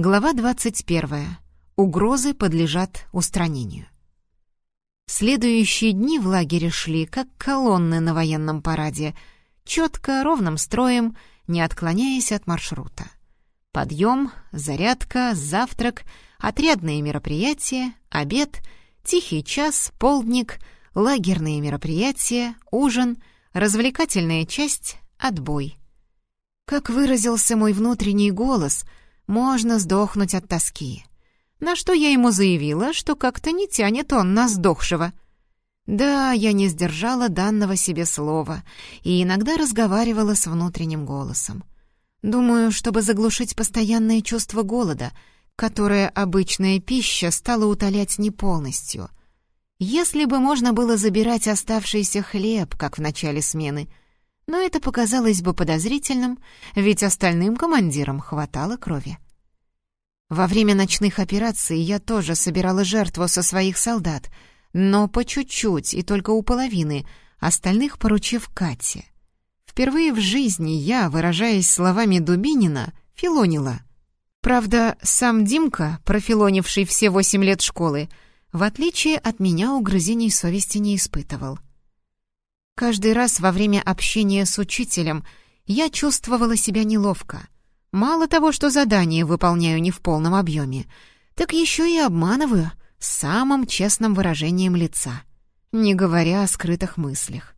Глава 21. Угрозы подлежат устранению. Следующие дни в лагере шли, как колонны на военном параде, четко, ровным строем, не отклоняясь от маршрута. Подъем, зарядка, завтрак, отрядные мероприятия, обед, тихий час, полдник, лагерные мероприятия, ужин, развлекательная часть, отбой. Как выразился мой внутренний голос — можно сдохнуть от тоски. На что я ему заявила, что как-то не тянет он на сдохшего. Да, я не сдержала данного себе слова и иногда разговаривала с внутренним голосом. Думаю, чтобы заглушить постоянное чувство голода, которое обычная пища стала утолять не полностью. Если бы можно было забирать оставшийся хлеб, как в начале смены — но это показалось бы подозрительным, ведь остальным командирам хватало крови. Во время ночных операций я тоже собирала жертву со своих солдат, но по чуть-чуть и только у половины, остальных поручив Кате. Впервые в жизни я, выражаясь словами Дубинина, филонила. Правда, сам Димка, профилонивший все восемь лет школы, в отличие от меня угрызений совести не испытывал — Каждый раз во время общения с учителем я чувствовала себя неловко. Мало того, что задание выполняю не в полном объеме, так еще и обманываю самым честным выражением лица, не говоря о скрытых мыслях.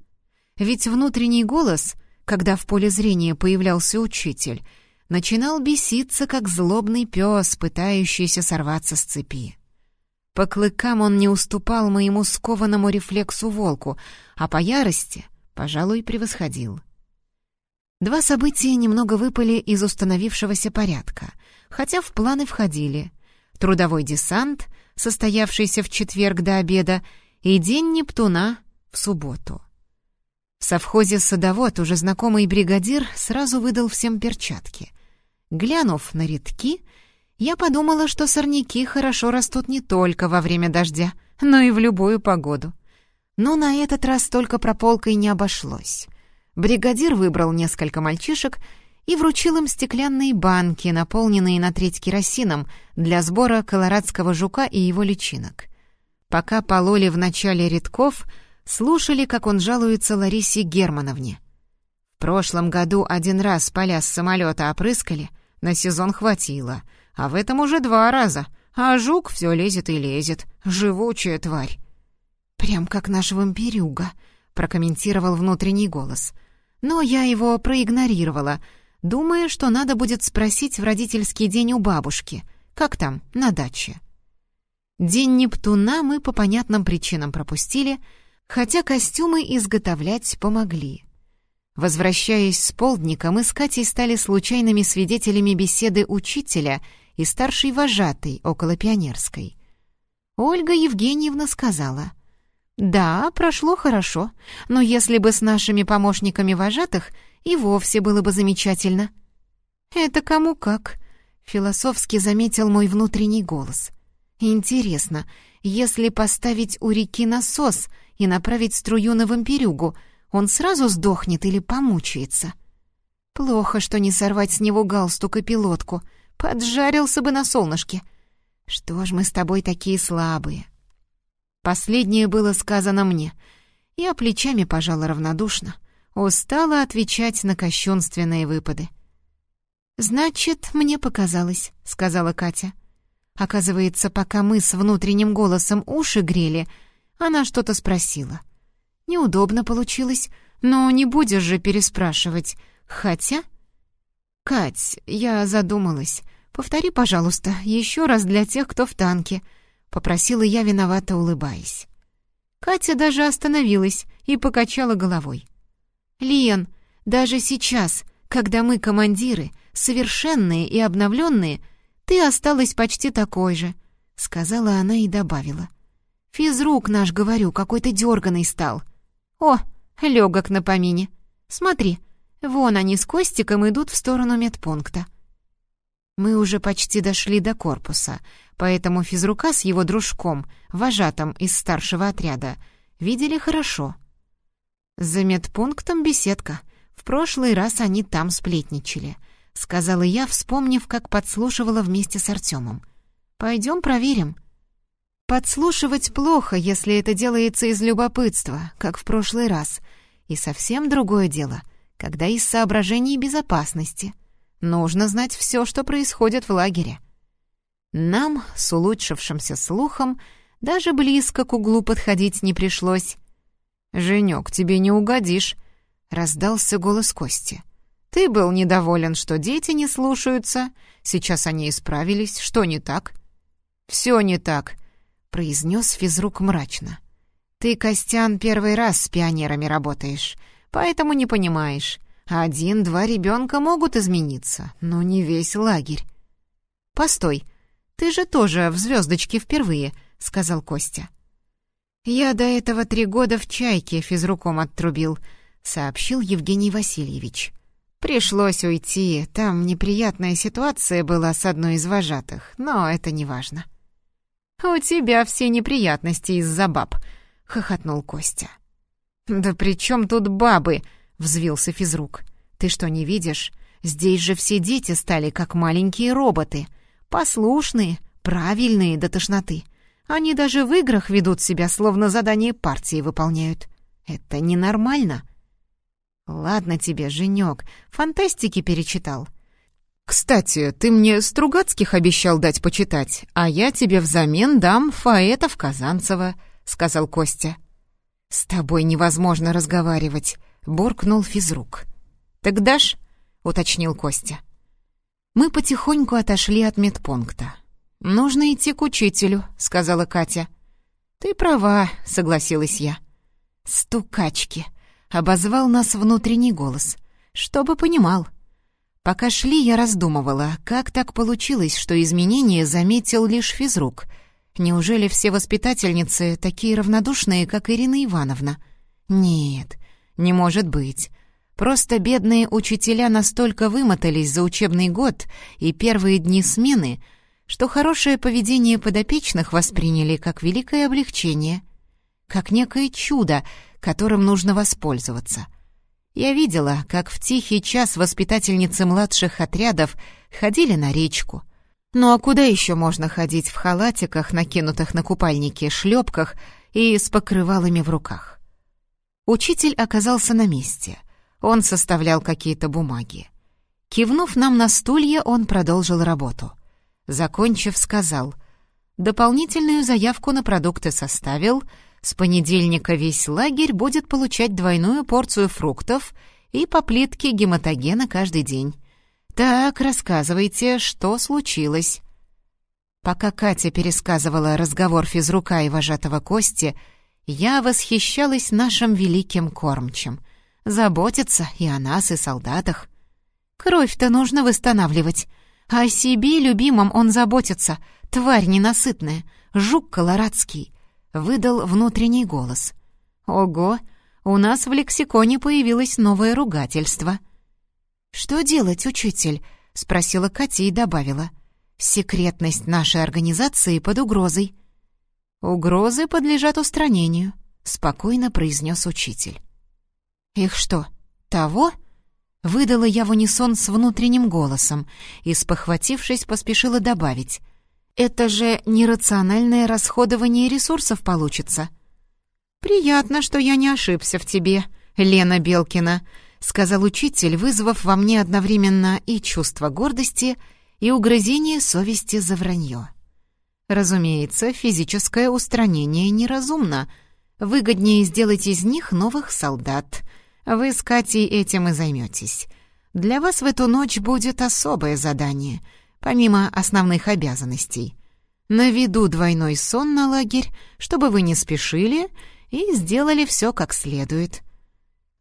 Ведь внутренний голос, когда в поле зрения появлялся учитель, начинал беситься, как злобный пес, пытающийся сорваться с цепи. По клыкам он не уступал моему скованному рефлексу волку, а по ярости, пожалуй, превосходил. Два события немного выпали из установившегося порядка, хотя в планы входили. Трудовой десант, состоявшийся в четверг до обеда, и День Нептуна в субботу. В совхозе «Садовод» уже знакомый бригадир сразу выдал всем перчатки. Глянув на редки, я подумала, что сорняки хорошо растут не только во время дождя, но и в любую погоду. Но на этот раз только прополкой не обошлось. Бригадир выбрал несколько мальчишек и вручил им стеклянные банки, наполненные на треть керосином, для сбора колорадского жука и его личинок. Пока пололи в начале рядков, слушали, как он жалуется Ларисе Германовне. В прошлом году один раз поля с самолета опрыскали, на сезон хватило — а в этом уже два раза. А жук все лезет и лезет. Живучая тварь. «Прям как наш вампирюга», — прокомментировал внутренний голос. Но я его проигнорировала, думая, что надо будет спросить в родительский день у бабушки. Как там, на даче? День Нептуна мы по понятным причинам пропустили, хотя костюмы изготовлять помогли. Возвращаясь с полдника, мы с Катей стали случайными свидетелями беседы учителя — и старшей вожатой около Пионерской. Ольга Евгеньевна сказала, «Да, прошло хорошо, но если бы с нашими помощниками вожатых, и вовсе было бы замечательно». «Это кому как», — философски заметил мой внутренний голос. «Интересно, если поставить у реки насос и направить струю на вампирюгу, он сразу сдохнет или помучается?» «Плохо, что не сорвать с него галстук и пилотку», — Поджарился бы на солнышке. Что ж мы с тобой такие слабые? Последнее было сказано мне. Я плечами пожала равнодушно, устала отвечать на кощунственные выпады. «Значит, мне показалось», — сказала Катя. Оказывается, пока мы с внутренним голосом уши грели, она что-то спросила. Неудобно получилось, но не будешь же переспрашивать. Хотя... «Кать, я задумалась. Повтори, пожалуйста, еще раз для тех, кто в танке», — попросила я, виновато улыбаясь. Катя даже остановилась и покачала головой. «Лиен, даже сейчас, когда мы командиры, совершенные и обновленные, ты осталась почти такой же», — сказала она и добавила. «Физрук наш, говорю, какой-то дерганый стал. О, легок на помине. Смотри, вон они с Костиком идут в сторону медпункта». Мы уже почти дошли до корпуса, поэтому физрука с его дружком, вожатым из старшего отряда, видели хорошо. За медпунктом беседка. В прошлый раз они там сплетничали. — сказала я, вспомнив, как подслушивала вместе с Артемом. «Пойдем проверим». Подслушивать плохо, если это делается из любопытства, как в прошлый раз. И совсем другое дело, когда из соображений безопасности. Нужно знать все, что происходит в лагере. Нам, с улучшившимся слухом, даже близко к углу подходить не пришлось. «Женек, тебе не угодишь», — раздался голос Кости. «Ты был недоволен, что дети не слушаются. Сейчас они исправились. Что не так?» «Все не так», — произнес физрук мрачно. «Ты, Костян, первый раз с пионерами работаешь, поэтому не понимаешь. Один-два ребенка могут измениться, но не весь лагерь». «Постой, ты же тоже в звездочке впервые», — сказал Костя. «Я до этого три года в «Чайке» физруком оттрубил», — сообщил Евгений Васильевич. «Пришлось уйти, там неприятная ситуация была с одной из вожатых, но это не важно». «У тебя все неприятности из-за баб», — хохотнул Костя. «Да при чем тут бабы?» — взвился физрук. «Ты что, не видишь? Здесь же все дети стали как маленькие роботы. Послушные, правильные до тошноты. Они даже в играх ведут себя, словно задание партии выполняют. Это ненормально. Ладно тебе, Женек, фантастики перечитал. Кстати, ты мне Стругацких обещал дать почитать, а я тебе взамен дам Фаэтов Казанцева, сказал Костя. С тобой невозможно разговаривать, буркнул физрук. Так дашь? уточнил Костя. Мы потихоньку отошли от медпункта. «Нужно идти к учителю», — сказала Катя. «Ты права», — согласилась я. «Стукачки», — обозвал нас внутренний голос. «Чтобы понимал». Пока шли, я раздумывала, как так получилось, что изменения заметил лишь физрук. Неужели все воспитательницы такие равнодушные, как Ирина Ивановна? Нет, не может быть. Просто бедные учителя настолько вымотались за учебный год и первые дни смены — что хорошее поведение подопечных восприняли как великое облегчение, как некое чудо, которым нужно воспользоваться. Я видела, как в тихий час воспитательницы младших отрядов ходили на речку. Ну а куда еще можно ходить в халатиках, накинутых на купальники, шлепках и с покрывалами в руках? Учитель оказался на месте. Он составлял какие-то бумаги. Кивнув нам на стулья, он продолжил работу — Закончив, сказал, «Дополнительную заявку на продукты составил. С понедельника весь лагерь будет получать двойную порцию фруктов и по плитке гематогена каждый день. Так, рассказывайте, что случилось». Пока Катя пересказывала разговор физрука и вожатого Кости, я восхищалась нашим великим кормчем. Заботиться и о нас, и солдатах. Кровь-то нужно восстанавливать, о себе любимом он заботится, тварь ненасытная, жук колорадский», — выдал внутренний голос. «Ого, у нас в лексиконе появилось новое ругательство». «Что делать, учитель?» — спросила Катя и добавила. «Секретность нашей организации под угрозой». «Угрозы подлежат устранению», — спокойно произнес учитель. «Их что, того?» Выдала я в унисон с внутренним голосом и, спохватившись, поспешила добавить. «Это же нерациональное расходование ресурсов получится». «Приятно, что я не ошибся в тебе, Лена Белкина», — сказал учитель, вызвав во мне одновременно и чувство гордости, и угрызение совести за вранье. Разумеется, физическое устранение неразумно. Выгоднее сделать из них новых солдат — вы с Катей этим и займетесь. Для вас в эту ночь будет особое задание, помимо основных обязанностей. Наведу двойной сон на лагерь, чтобы вы не спешили и сделали все как следует.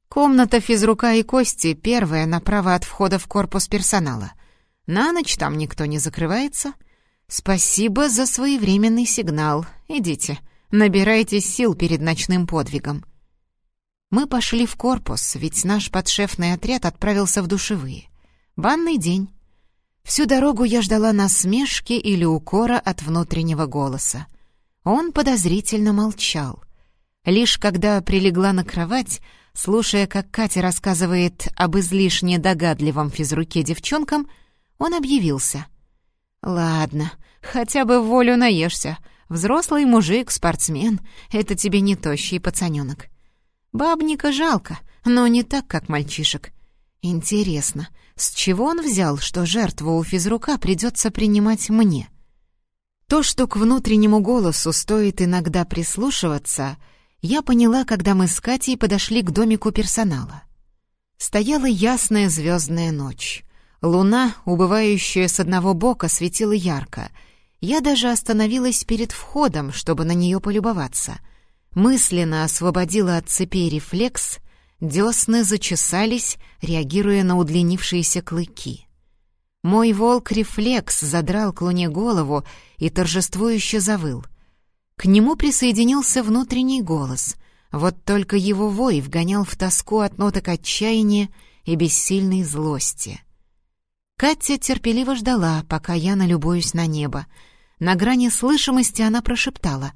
Комната физрука и Кости первая направо от входа в корпус персонала. На ночь там никто не закрывается. Спасибо за своевременный сигнал. Идите, набирайтесь сил перед ночным подвигом. Мы пошли в корпус, ведь наш подшефный отряд отправился в душевые. Банный день. Всю дорогу я ждала насмешки или укора от внутреннего голоса. Он подозрительно молчал. Лишь когда прилегла на кровать, Слушая, как Катя рассказывает об излишне догадливом физруке девчонкам, он объявился. «Ладно, хотя бы волю наешься. Взрослый мужик, спортсмен — это тебе не тощий пацанёнок. Бабника жалко, но не так, как мальчишек. Интересно, с чего он взял, что жертву у физрука придется принимать мне?» То, что к внутреннему голосу стоит иногда прислушиваться, я поняла, когда мы с Катей подошли к домику персонала. Стояла ясная звездная ночь. Луна, убывающая с одного бока, светила ярко. Я даже остановилась перед входом, чтобы на нее полюбоваться. Мысленно освободила от цепи рефлекс, десны зачесались, реагируя на удлинившиеся клыки. Мой волк-рефлекс задрал к луне голову и торжествующе завыл. К нему присоединился внутренний голос, вот только его вой вгонял в тоску от ноток отчаяния и бессильной злости. Катя терпеливо ждала, пока я налюбуюсь на небо. На грани слышимости она прошептала.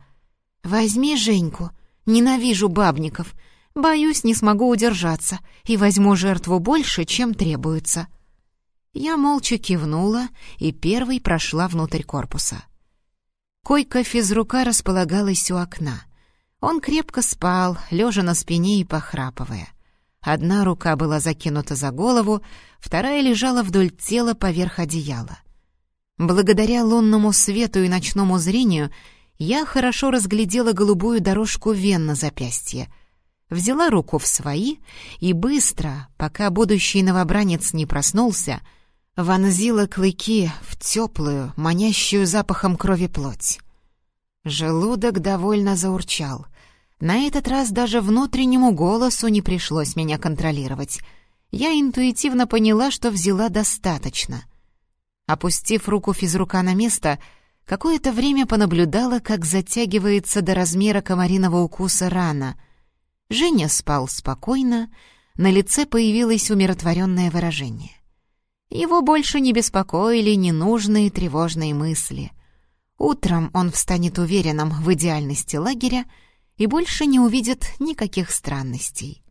«Возьми Женьку, ненавижу бабников, боюсь, не смогу удержаться и возьму жертву больше, чем требуется». Я молча кивнула и первой прошла внутрь корпуса. Койка физрука располагалась у окна. Он крепко спал, лежа на спине и похрапывая. Одна рука была закинута за голову, вторая лежала вдоль тела поверх одеяла. Благодаря лунному свету и ночному зрению я хорошо разглядела голубую дорожку вен на запястье. Взяла руку в свои и быстро, пока будущий новобранец не проснулся, — вонзила клыки в теплую, манящую запахом крови плоть. Желудок довольно заурчал. На этот раз даже внутреннему голосу не пришлось меня контролировать. Я интуитивно поняла, что взяла достаточно. Опустив руку физрука на место, какое-то время понаблюдала, как затягивается до размера комариного укуса рана. Женя спал спокойно, на лице появилось умиротворенное выражение. Его больше не беспокоили ненужные тревожные мысли. Утром он встанет уверенным в идеальности лагеря и больше не увидит никаких странностей.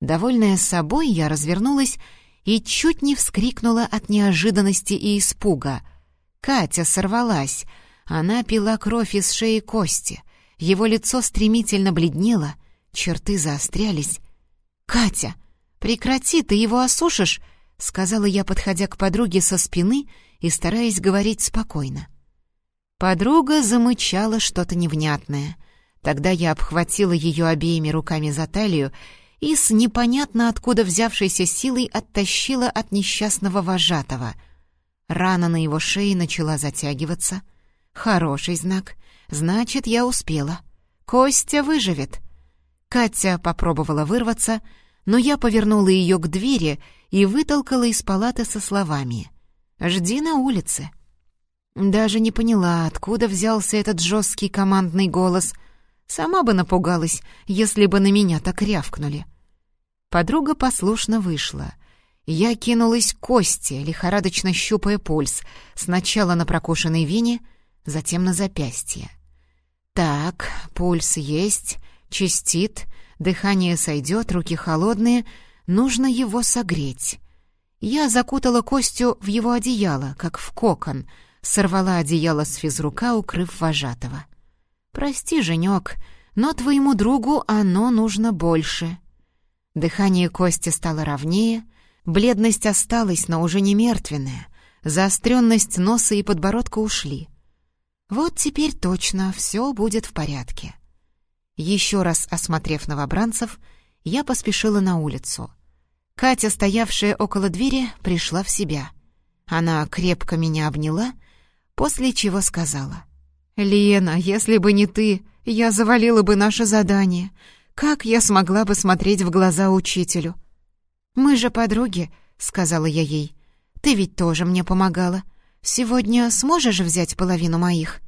Довольная собой, я развернулась и чуть не вскрикнула от неожиданности и испуга. Катя сорвалась. Она пила кровь из шеи кости. Его лицо стремительно бледнело, черты заострялись. «Катя, прекрати, ты его осушишь!» — сказала я, подходя к подруге со спины и стараясь говорить спокойно. Подруга замычала что-то невнятное. Тогда я обхватила ее обеими руками за талию и с непонятно откуда взявшейся силой оттащила от несчастного вожатого. Рана на его шее начала затягиваться. Хороший знак. Значит, я успела. Костя выживет. Катя попробовала вырваться, но я повернула ее к двери и вытолкала из палаты со словами «Жди на улице». Даже не поняла, откуда взялся этот жесткий командный голос. Сама бы напугалась, если бы на меня так рявкнули. Подруга послушно вышла. Я кинулась к Косте, лихорадочно щупая пульс, сначала на прокушенной вене, затем на запястье. Так, пульс есть, чистит, дыхание сойдет, руки холодные — Нужно его согреть. Я закутала Костю в его одеяло, как в кокон, сорвала одеяло с физрука, укрыв вожатого. «Прости, Женек, но твоему другу оно нужно больше». Дыхание Кости стало ровнее, бледность осталась, но уже не мертвенная, заостренность носа и подбородка ушли. Вот теперь точно все будет в порядке. Еще раз осмотрев новобранцев, я поспешила на улицу. Катя, стоявшая около двери, пришла в себя. Она крепко меня обняла, после чего сказала. «Лена, если бы не ты, я завалила бы наше задание. Как я смогла бы смотреть в глаза учителю?» «Мы же подруги», — сказала я ей. «Ты ведь тоже мне помогала. Сегодня сможешь взять половину моих?»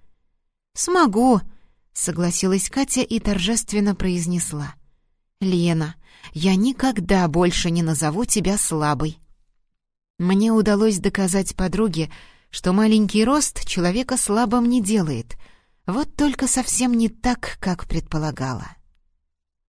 «Смогу», — согласилась Катя и торжественно произнесла. «Лена, я никогда больше не назову тебя слабой». Мне удалось доказать подруге, что маленький рост человека слабым не делает, вот только совсем не так, как предполагала.